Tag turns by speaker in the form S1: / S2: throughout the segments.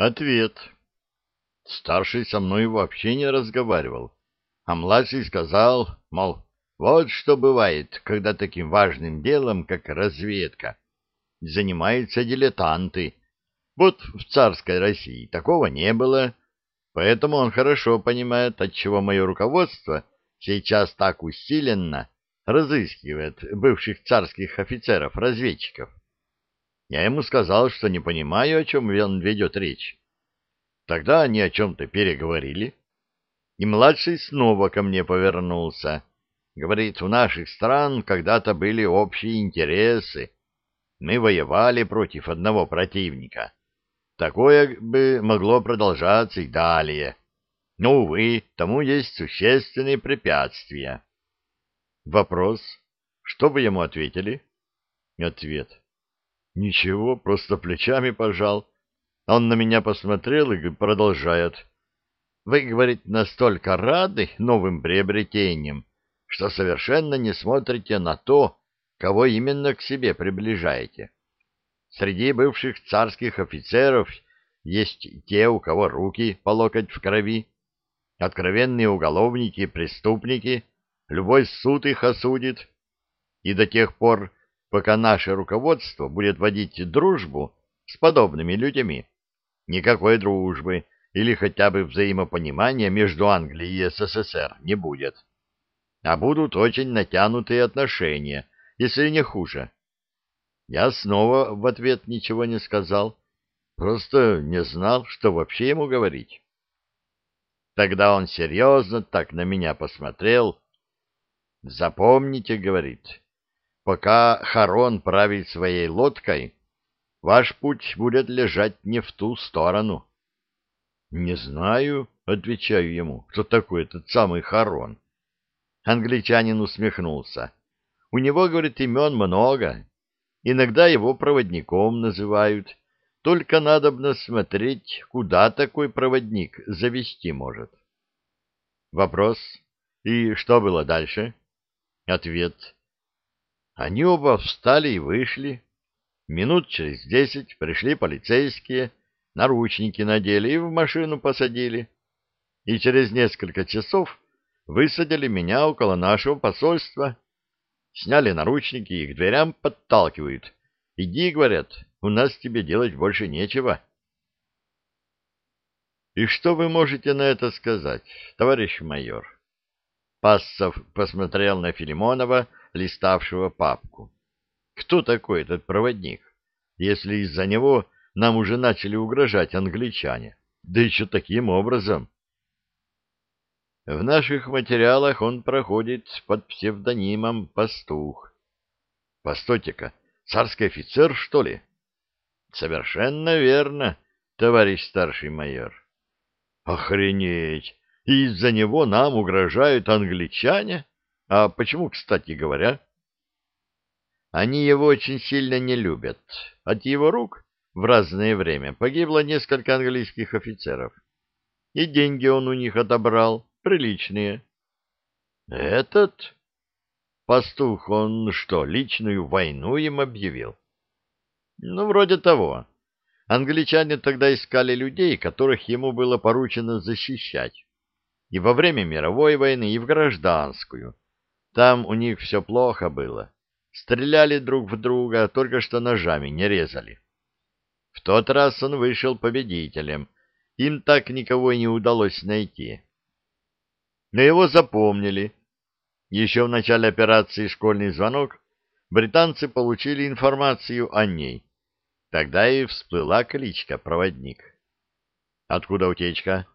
S1: Ответ. Старший со мной вообще не разговаривал, а младший сказал, мол, вот что бывает, когда таким важным делом, как разведка, занимаются дилетанты. Вот в царской России такого не было, поэтому он хорошо понимает, отчего мое руководство сейчас так усиленно разыскивает бывших царских офицеров-разведчиков. Я ему сказал, что не понимаю, о чем он ведет речь. Тогда они о чем-то переговорили, и младший снова ко мне повернулся. Говорит, у наших стран когда-то были общие интересы. Мы воевали против одного противника. Такое бы могло продолжаться и далее. Но, увы, тому есть существенные препятствия. Вопрос. Что бы ему ответили? Ответ. Ничего, просто плечами пожал. Он на меня посмотрел и продолжает. Вы, говорит, настолько рады новым приобретениям, что совершенно не смотрите на то, кого именно к себе приближаете. Среди бывших царских офицеров есть те, у кого руки по локоть в крови, откровенные уголовники, преступники, любой суд их осудит, и до тех пор, пока наше руководство будет водить дружбу с подобными людьми, никакой дружбы или хотя бы взаимопонимания между Англией и СССР не будет. А будут очень натянутые отношения, если не хуже. Я снова в ответ ничего не сказал, просто не знал, что вообще ему говорить. Тогда он серьезно так на меня посмотрел. «Запомните, — говорит, — пока Харон правит своей лодкой, ваш путь будет лежать не в ту сторону». «Не знаю», — отвечаю ему, — «кто такой этот самый Харон?» Англичанин усмехнулся. «У него, — говорит, — имен много. Иногда его проводником называют. Только надо смотреть, куда такой проводник завести может». Вопрос. «И что было дальше?» Ответ. Они оба встали и вышли. Минут через десять пришли полицейские, наручники надели и в машину посадили. И через несколько часов высадили меня около нашего посольства. Сняли наручники и к дверям подталкивают. Иди, говорят, у нас тебе делать больше нечего. И что вы можете на это сказать, товарищ майор? Пассов посмотрел на Филимонова, листавшего папку. Кто такой этот проводник, если из-за него нам уже начали угрожать англичане. Да еще таким образом. В наших материалах он проходит под псевдонимом Пастух. Постойте-ка, царский офицер, что ли? Совершенно верно, товарищ старший майор. Охренеть! Из-за него нам угрожают англичане? А почему, кстати говоря? Они его очень сильно не любят. От его рук в разное время погибло несколько английских офицеров. И деньги он у них отобрал, приличные. Этот пастух, он что, личную войну им объявил? Ну, вроде того. Англичане тогда искали людей, которых ему было поручено защищать. И во время мировой войны, и в гражданскую. Там у них все плохо было. Стреляли друг в друга, только что ножами не резали. В тот раз он вышел победителем. Им так никого и не удалось найти. Но его запомнили. Еще в начале операции «Школьный звонок» британцы получили информацию о ней. Тогда и всплыла кличка «Проводник». Откуда утечка?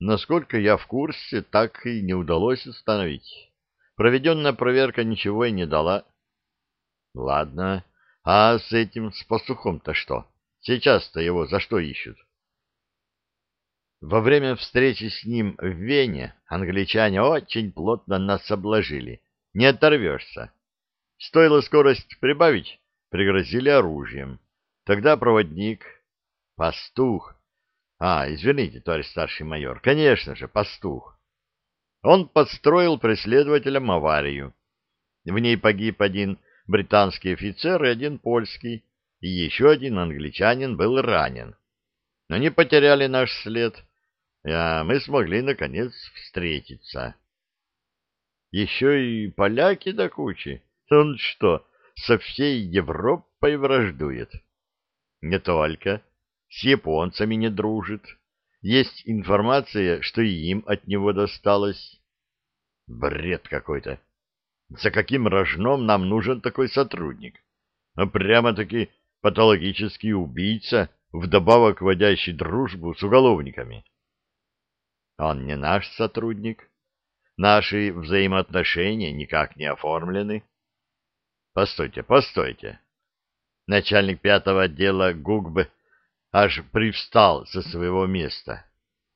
S1: Насколько я в курсе, так и не удалось установить. Проведенная проверка ничего и не дала. Ладно. А с этим, с пастухом-то что? Сейчас-то его за что ищут? Во время встречи с ним в Вене англичане очень плотно нас обложили. Не оторвешься. Стоило скорость прибавить, пригрозили оружием. Тогда проводник, пастух. А, извините, товарищ старший майор, конечно же, пастух. Он подстроил преследователям аварию. В ней погиб один британский офицер и один польский, и еще один англичанин был ранен. но не потеряли наш след, а мы смогли, наконец, встретиться. Еще и поляки до кучи. Он что, со всей Европой враждует? Не только. С японцами не дружит. Есть информация, что и им от него досталось. Бред какой-то. За каким рожном нам нужен такой сотрудник? А прямо-таки патологический убийца, вдобавок водящий дружбу с уголовниками. Он не наш сотрудник. Наши взаимоотношения никак не оформлены. Постойте, постойте. Начальник пятого отдела ГУГБ аж привстал со своего места.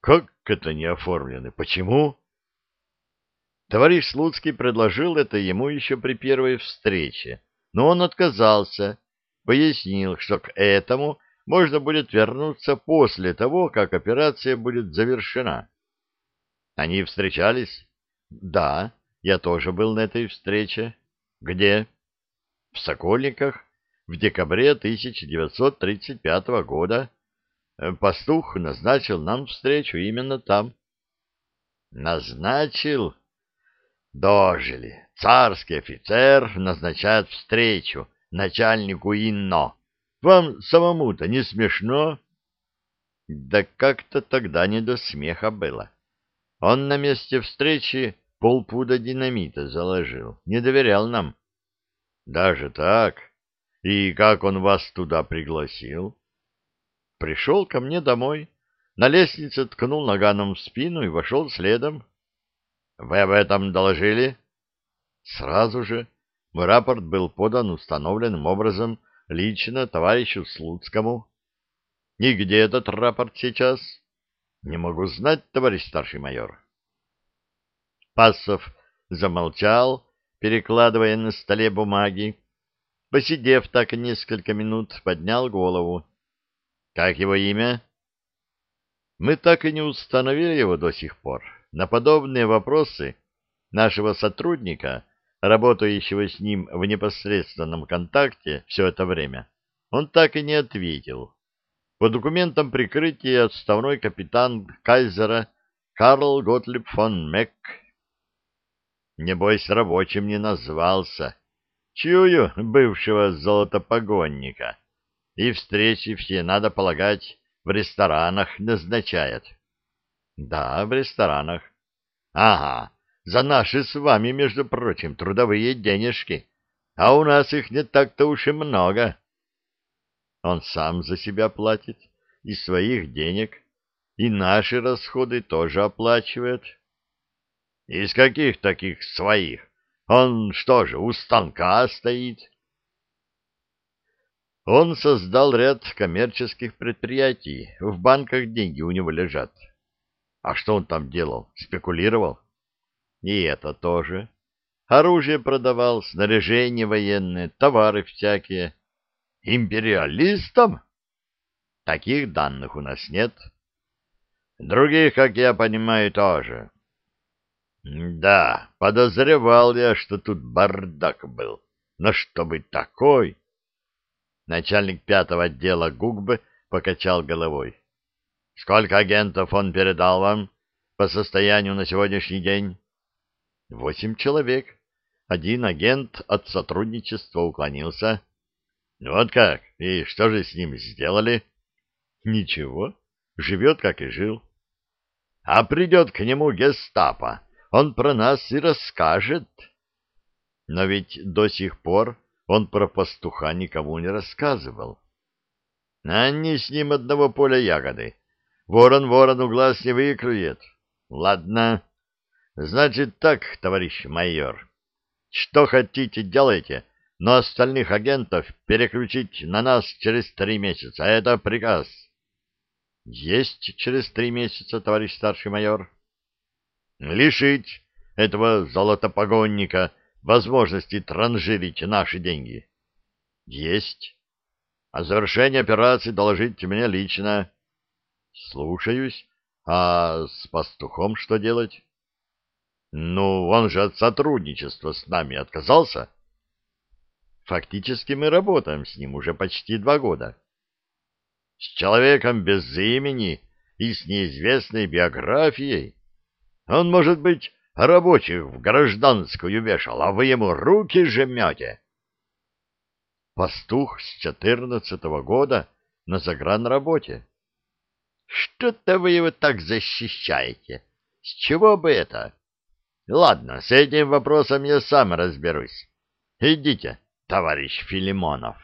S1: Как это не оформлены? Почему? Товарищ Слуцкий предложил это ему еще при первой встрече, но он отказался, пояснил, что к этому можно будет вернуться после того, как операция будет завершена. Они встречались? Да, я тоже был на этой встрече. Где? В Сокольниках в декабре 1935 года. Пастух назначил нам встречу именно там. Назначил? Дожили. Царский офицер назначает встречу начальнику ИНО. Вам самому-то не смешно? Да как-то тогда не до смеха было. Он на месте встречи полпуда динамита заложил, не доверял нам. Даже так? И как он вас туда пригласил? Пришел ко мне домой, на лестнице ткнул наганом в спину и вошел следом. Вы об этом доложили? Сразу же. Мой рапорт был подан установленным образом лично товарищу Слуцкому. И где этот рапорт сейчас? Не могу знать, товарищ старший майор. Пассов замолчал, перекладывая на столе бумаги. Посидев так несколько минут, поднял голову. Как его имя? Мы так и не установили его до сих пор. На подобные вопросы нашего сотрудника, работающего с ним в непосредственном контакте все это время, он так и не ответил. По документам прикрытия отставной капитан Кайзера Карл Готлиб фон Мек. Небось, рабочим не назвался. Чую бывшего золотопогонника. И встречи все, надо полагать, в ресторанах назначает. Да, в ресторанах. Ага, за наши с вами, между прочим, трудовые денежки. А у нас их не так-то уж и много. Он сам за себя платит, из своих денег, и наши расходы тоже оплачивает. Из каких таких своих? Он что же, у станка стоит? Он создал ряд коммерческих предприятий, в банках деньги у него лежат. А что он там делал? Спекулировал? И это тоже. Оружие продавал, снаряжение военное, товары всякие. Империалистам? Таких данных у нас нет. Других, как я понимаю, тоже. Да, подозревал я, что тут бардак был. Но чтобы такой... Начальник пятого отдела ГУГБ покачал головой. Сколько агентов он передал вам по состоянию на сегодняшний день? Восемь человек. Один агент от сотрудничества уклонился. Вот как? И что же с ним сделали? Ничего. Живет, как и жил. А придет к нему гестапо. Он про нас и расскажет. Но ведь до сих пор он про пастуха никому не рассказывал. Они с ним одного поля ягоды. Ворон ворону глаз не выклюет. Ладно. Значит так, товарищ майор. Что хотите, делайте, но остальных агентов переключить на нас через три месяца. Это приказ. Есть через три месяца, товарищ старший майор. Лишить этого золотопогонника возможности транжирить наши деньги. Есть. О завершении операции доложите мне лично. Слушаюсь. А с пастухом что делать? Ну, он же от сотрудничества с нами отказался. Фактически мы работаем с ним уже почти два года. С человеком без имени и с неизвестной биографией. Он, может быть, рабочих в гражданскую вешал, а вы ему руки жмете. Пастух с четырнадцатого года на загранработе. Что-то вы его так защищаете. С чего бы это? Ладно, с этим вопросом я сам разберусь. Идите, товарищ Филимонов.